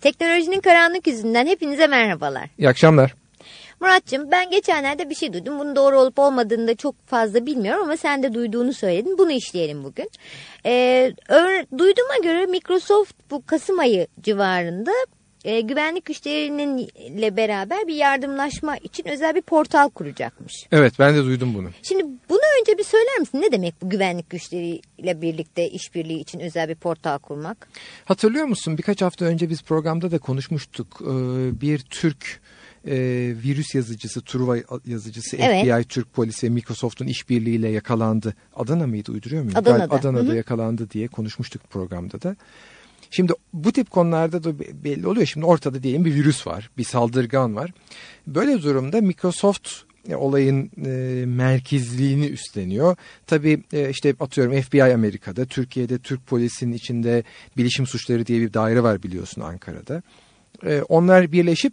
Teknolojinin karanlık yüzünden hepinize merhabalar. İyi akşamlar. Muratcığım ben geçenlerde bir şey duydum. Bunun doğru olup olmadığını da çok fazla bilmiyorum ama sen de duyduğunu söyledin. Bunu işleyelim bugün. Ee, duyduğuma göre Microsoft bu Kasım ayı civarında e, güvenlik güçlerininle beraber bir yardımlaşma için özel bir portal kuracakmış. Evet ben de duydum bunu. Şimdi bunu önce bir söyler misin? Ne demek bu güvenlik güçleriyle birlikte işbirliği için özel bir portal kurmak? Hatırlıyor musun birkaç hafta önce biz programda da konuşmuştuk. Ee, bir Türk e, virüs yazıcısı, Truva yazıcısı, evet. FBI, Türk polisi ve Microsoft'un işbirliğiyle yakalandı. Adana mıydı uyduruyor muyum? Adana'da. Adana'da Hı -hı. yakalandı diye konuşmuştuk programda da. Şimdi bu tip konularda da belli oluyor. Şimdi ortada diyelim bir virüs var, bir saldırgan var. Böyle durumda Microsoft e, olayın e, merkezliğini üstleniyor. Tabii e, işte atıyorum FBI Amerika'da, Türkiye'de Türk polisinin içinde bilişim suçları diye bir daire var biliyorsun Ankara'da. E, onlar birleşip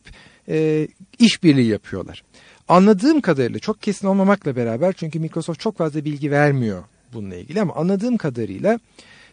e, işbirliği yapıyorlar. Anladığım kadarıyla çok kesin olmamakla beraber çünkü Microsoft çok fazla bilgi vermiyor bununla ilgili ama anladığım kadarıyla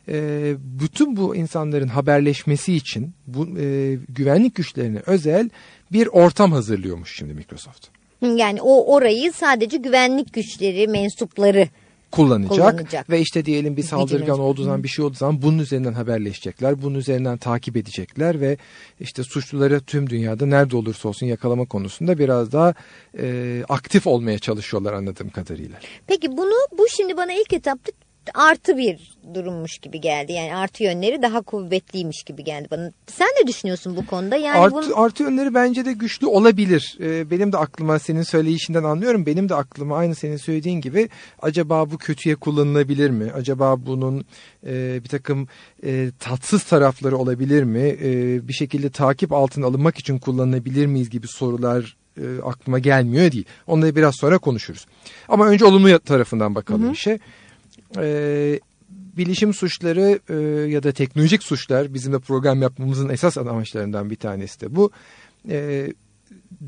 e, bütün bu insanların haberleşmesi için bu e, güvenlik güçlerine özel bir ortam hazırlıyormuş şimdi Microsoft. Yani o orayı sadece güvenlik güçleri mensupları kullanacak, kullanacak. ve işte diyelim bir saldırgan olduğu zaman bir şey olduğu zaman bunun üzerinden haberleşecekler. Bunun üzerinden takip edecekler ve işte suçluları tüm dünyada nerede olursa olsun yakalama konusunda biraz daha e, aktif olmaya çalışıyorlar anladığım kadarıyla. Peki bunu bu şimdi bana ilk etapta artı bir durummuş gibi geldi. Yani artı yönleri daha kuvvetliymiş gibi geldi bana. Sen ne düşünüyorsun bu konuda? Yani artı, bunu... artı yönleri bence de güçlü olabilir. Ee, benim de aklıma senin söyleyişinden anlıyorum. Benim de aklıma aynı senin söylediğin gibi acaba bu kötüye kullanılabilir mi? Acaba bunun e, bir takım e, tatsız tarafları olabilir mi? E, bir şekilde takip altına alınmak için kullanılabilir miyiz gibi sorular e, aklıma gelmiyor değil. Onları biraz sonra konuşuruz. Ama önce olumlu tarafından bakalım Hı -hı. işe e, bilişim suçları e, ya da teknolojik suçlar bizim de program yapmamızın esas amaçlarından bir tanesi de bu. E,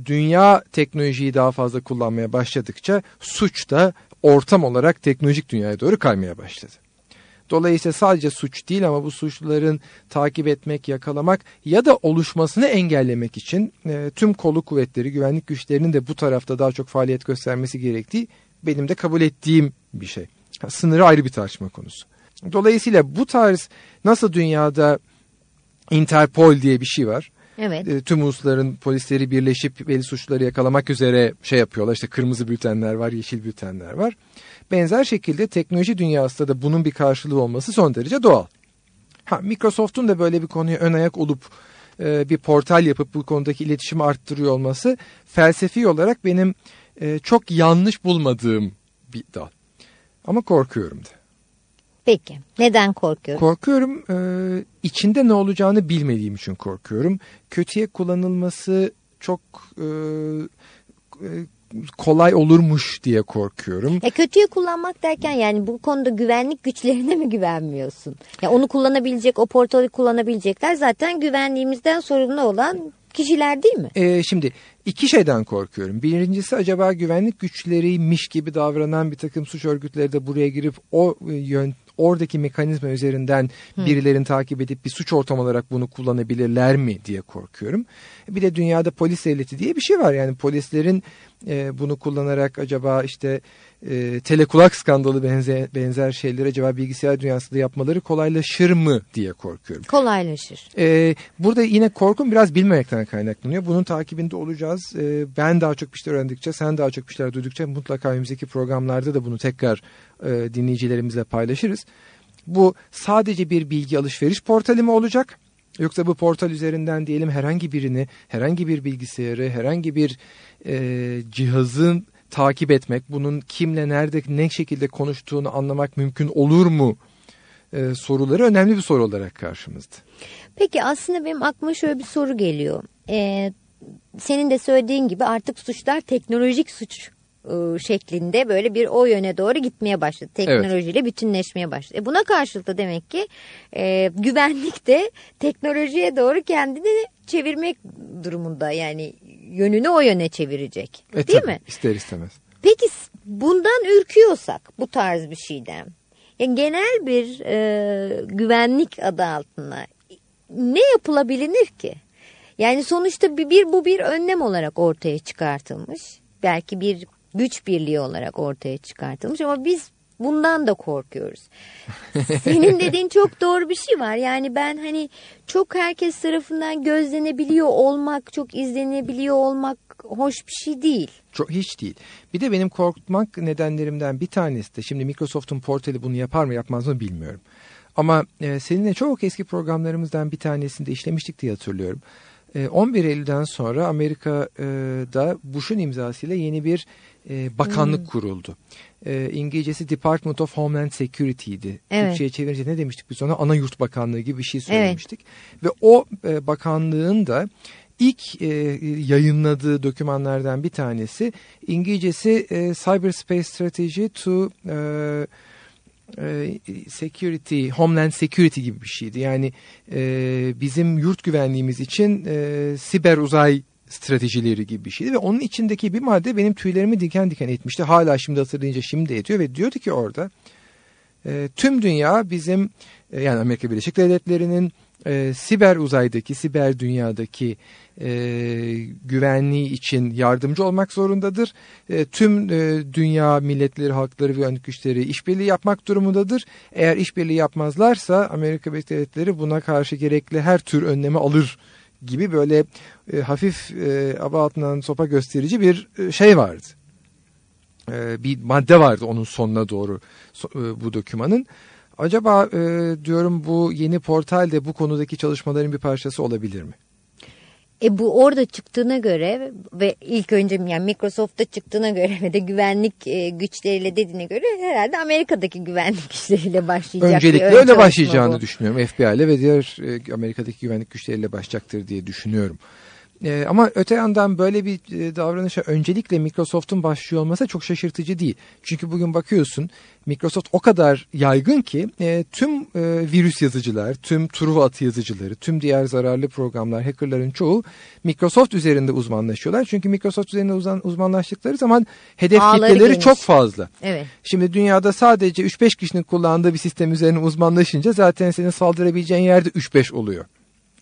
dünya teknolojiyi daha fazla kullanmaya başladıkça suç da ortam olarak teknolojik dünyaya doğru kaymaya başladı. Dolayısıyla sadece suç değil ama bu suçluların takip etmek, yakalamak ya da oluşmasını engellemek için e, tüm kolu kuvvetleri, güvenlik güçlerinin de bu tarafta daha çok faaliyet göstermesi gerektiği benim de kabul ettiğim bir şey. Sınırı ayrı bir tartışma konusu. Dolayısıyla bu tarz nasıl dünyada Interpol diye bir şey var. Evet. E, tüm ulusların polisleri birleşip belli suçları yakalamak üzere şey yapıyorlar. İşte kırmızı bültenler var, yeşil bültenler var. Benzer şekilde teknoloji dünyasında da bunun bir karşılığı olması son derece doğal. Ha, Microsoft'un da böyle bir konuya ön ayak olup e, bir portal yapıp bu konudaki iletişimi arttırıyor olması felsefi olarak benim e, çok yanlış bulmadığım bir dal. Ama korkuyorum da. Peki. Neden korkuyorum? Korkuyorum. E, içinde ne olacağını bilmediğim için korkuyorum. Kötüye kullanılması çok e, e, kolay olurmuş diye korkuyorum. E kötüye kullanmak derken yani bu konuda güvenlik güçlerine mi güvenmiyorsun? Ya onu kullanabilecek, o portalı kullanabilecekler zaten güvenliğimizden sorumlu olan kişiler değil mi? Ee, şimdi iki şeyden korkuyorum. Birincisi acaba güvenlik güçleriymiş gibi davranan bir takım suç örgütleri de buraya girip o e, yön oradaki mekanizma üzerinden hmm. birilerini takip edip bir suç ortamı olarak bunu kullanabilirler mi diye korkuyorum. Bir de dünyada polis devleti diye bir şey var. Yani polislerin e, bunu kullanarak acaba işte e, telekulak skandalı benzer, benzer şeyleri acaba bilgisayar dünyasında yapmaları kolaylaşır mı diye korkuyorum. Kolaylaşır. E, burada yine korkum biraz bilmemekten kaynaklanıyor. Bunun takibinde olacağız. E, ben daha çok bir şeyler öğrendikçe, sen daha çok bir şeyler duydukça mutlaka önümüzdeki programlarda da bunu tekrar e, dinleyicilerimizle paylaşırız. Bu sadece bir bilgi alışveriş portali mi olacak? Yoksa bu portal üzerinden diyelim herhangi birini, herhangi bir bilgisayarı, herhangi bir e, cihazın takip etmek, bunun kimle, nerede, ne şekilde konuştuğunu anlamak mümkün olur mu e, soruları önemli bir soru olarak karşımızda. Peki aslında benim aklıma şöyle bir soru geliyor. Ee, senin de söylediğin gibi artık suçlar teknolojik suç e, şeklinde böyle bir o yöne doğru gitmeye başladı. Teknolojiyle evet. bütünleşmeye başladı. E buna karşılık da demek ki e, güvenlik de teknolojiye doğru kendini çevirmek durumunda. Yani yönünü o yöne çevirecek. E, değil tabii, mi? İster istemez. Peki bundan ürküyorsak bu tarz bir şeyden yani genel bir e, güvenlik adı altında ne yapılabilir ki? Yani sonuçta bir, bir bu bir önlem olarak ortaya çıkartılmış. Belki bir güç birliği olarak ortaya çıkartılmış ama biz bundan da korkuyoruz. Senin dediğin çok doğru bir şey var. Yani ben hani çok herkes tarafından gözlenebiliyor olmak, çok izlenebiliyor olmak hoş bir şey değil. Çok hiç değil. Bir de benim korkutmak nedenlerimden bir tanesi de şimdi Microsoft'un portali bunu yapar mı yapmaz mı bilmiyorum. Ama e, seninle çok eski programlarımızdan bir tanesinde işlemiştik diye hatırlıyorum. E, 11 Eylül'den sonra Amerika'da Bush'un imzasıyla yeni bir e, bakanlık hmm. kuruldu. E, İngilizcesi Department of Homeland Security'ydi. Evet. Türkçe'ye çevirince ne demiştik biz ona? Ana Yurt Bakanlığı gibi bir şey söylemiştik. Evet. Ve o e, bakanlığın da ilk e, yayınladığı dokümanlardan bir tanesi İngilizcesi e, Cyberspace Strategy to e, security, homeland security gibi bir şeydi. Yani e, bizim yurt güvenliğimiz için e, siber uzay stratejileri gibi bir şeydi ve onun içindeki bir madde benim tüylerimi diken diken etmişti. Hala şimdi hatırlayınca şimdi ediyor ve diyordu ki orada e, tüm dünya bizim e, yani Amerika Birleşik Devletleri'nin e, siber uzaydaki, siber dünyadaki e, güvenliği için yardımcı olmak zorundadır. E, tüm e, dünya milletleri, halkları ve güvenlik güçleri işbirliği yapmak durumundadır. Eğer işbirliği yapmazlarsa Amerika Birleşik Devletleri buna karşı gerekli her tür önlemi alır gibi böyle e, hafif e, aba altından sopa gösterici bir e, şey vardı. E, bir madde vardı onun sonuna doğru so, e, bu dokümanın. Acaba e, diyorum bu yeni portal de bu konudaki çalışmaların bir parçası olabilir mi? E bu orada çıktığına göre ve ilk önce yani Microsoft'ta çıktığına göre ve de güvenlik e, güçleriyle dediğine göre herhalde Amerika'daki güvenlik güçleriyle başlayacak. Öncelikle öyle başlayacağını bu. düşünüyorum. FBI ile ve diğer e, Amerika'daki güvenlik güçleriyle başlayacaktır diye düşünüyorum. E, ama öte yandan böyle bir e, davranışa öncelikle Microsoft'un başlıyor olması çok şaşırtıcı değil. Çünkü bugün bakıyorsun Microsoft o kadar yaygın ki e, tüm e, virüs yazıcılar, tüm Truva atı yazıcıları, tüm diğer zararlı programlar, hackerların çoğu Microsoft üzerinde uzmanlaşıyorlar. Çünkü Microsoft üzerinde uzman, uzmanlaştıkları zaman hedef Ağları kitleleri geniş. çok fazla. Evet. Şimdi dünyada sadece 3-5 kişinin kullandığı bir sistem üzerine uzmanlaşınca zaten senin saldırabileceğin yerde 3-5 oluyor.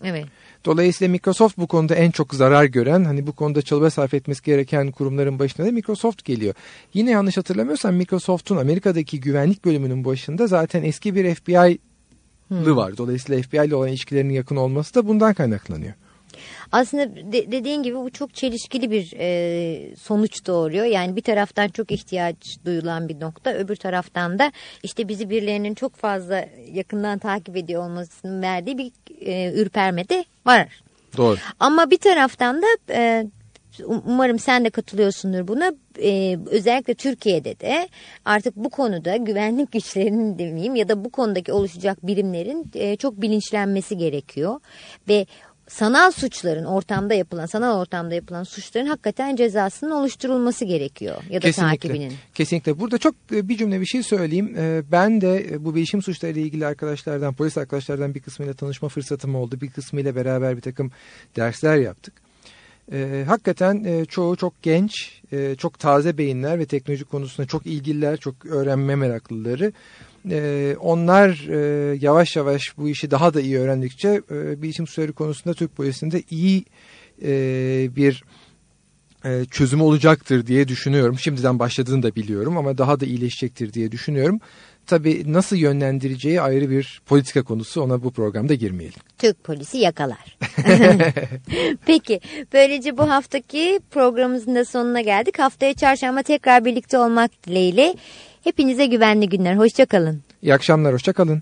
Evet. Dolayısıyla Microsoft bu konuda en çok zarar gören, hani bu konuda çaba sarf etmesi gereken kurumların başında da Microsoft geliyor. Yine yanlış hatırlamıyorsam Microsoft'un Amerika'daki güvenlik bölümünün başında zaten eski bir FBI hmm. var. Dolayısıyla FBI ile olan ilişkilerinin yakın olması da bundan kaynaklanıyor. Aslında de, dediğin gibi bu çok çelişkili bir e, sonuç doğuruyor. Yani bir taraftan çok ihtiyaç duyulan bir nokta, öbür taraftan da işte bizi birilerinin çok fazla yakından takip ediyor olmasının verdiği bir e, ürperme de var. Doğru. Ama bir taraftan da e, umarım sen de katılıyorsundur buna. Ee, özellikle Türkiye'de de artık bu konuda güvenlik güçlerinin demeyeyim ya da bu konudaki oluşacak birimlerin e, çok bilinçlenmesi gerekiyor. Ve sanal suçların ortamda yapılan, sanal ortamda yapılan suçların hakikaten cezasının oluşturulması gerekiyor ya da Kesinlikle. takibinin. Kesinlikle. Burada çok e, bir cümle bir şey söyleyeyim. E, ben de e, bu bilişim suçları ile ilgili arkadaşlardan, polis arkadaşlardan bir kısmıyla tanışma fırsatım oldu. Bir kısmıyla beraber bir takım dersler yaptık. hakikaten çoğu çok genç, çok taze beyinler ve teknoloji konusunda çok ilgililer, çok öğrenme meraklıları e, onlar e, yavaş yavaş bu işi daha da iyi öğrendikçe e, bilişim suçları konusunda Türk polisinde iyi e, bir e, çözüm olacaktır diye düşünüyorum. Şimdiden başladığını da biliyorum ama daha da iyileşecektir diye düşünüyorum. Tabii nasıl yönlendireceği ayrı bir politika konusu ona bu programda girmeyelim. Türk polisi yakalar. Peki böylece bu haftaki programımızın da sonuna geldik. Haftaya çarşamba tekrar birlikte olmak dileğiyle. Hepinize güvenli günler. Hoşçakalın. İyi akşamlar. Hoşçakalın.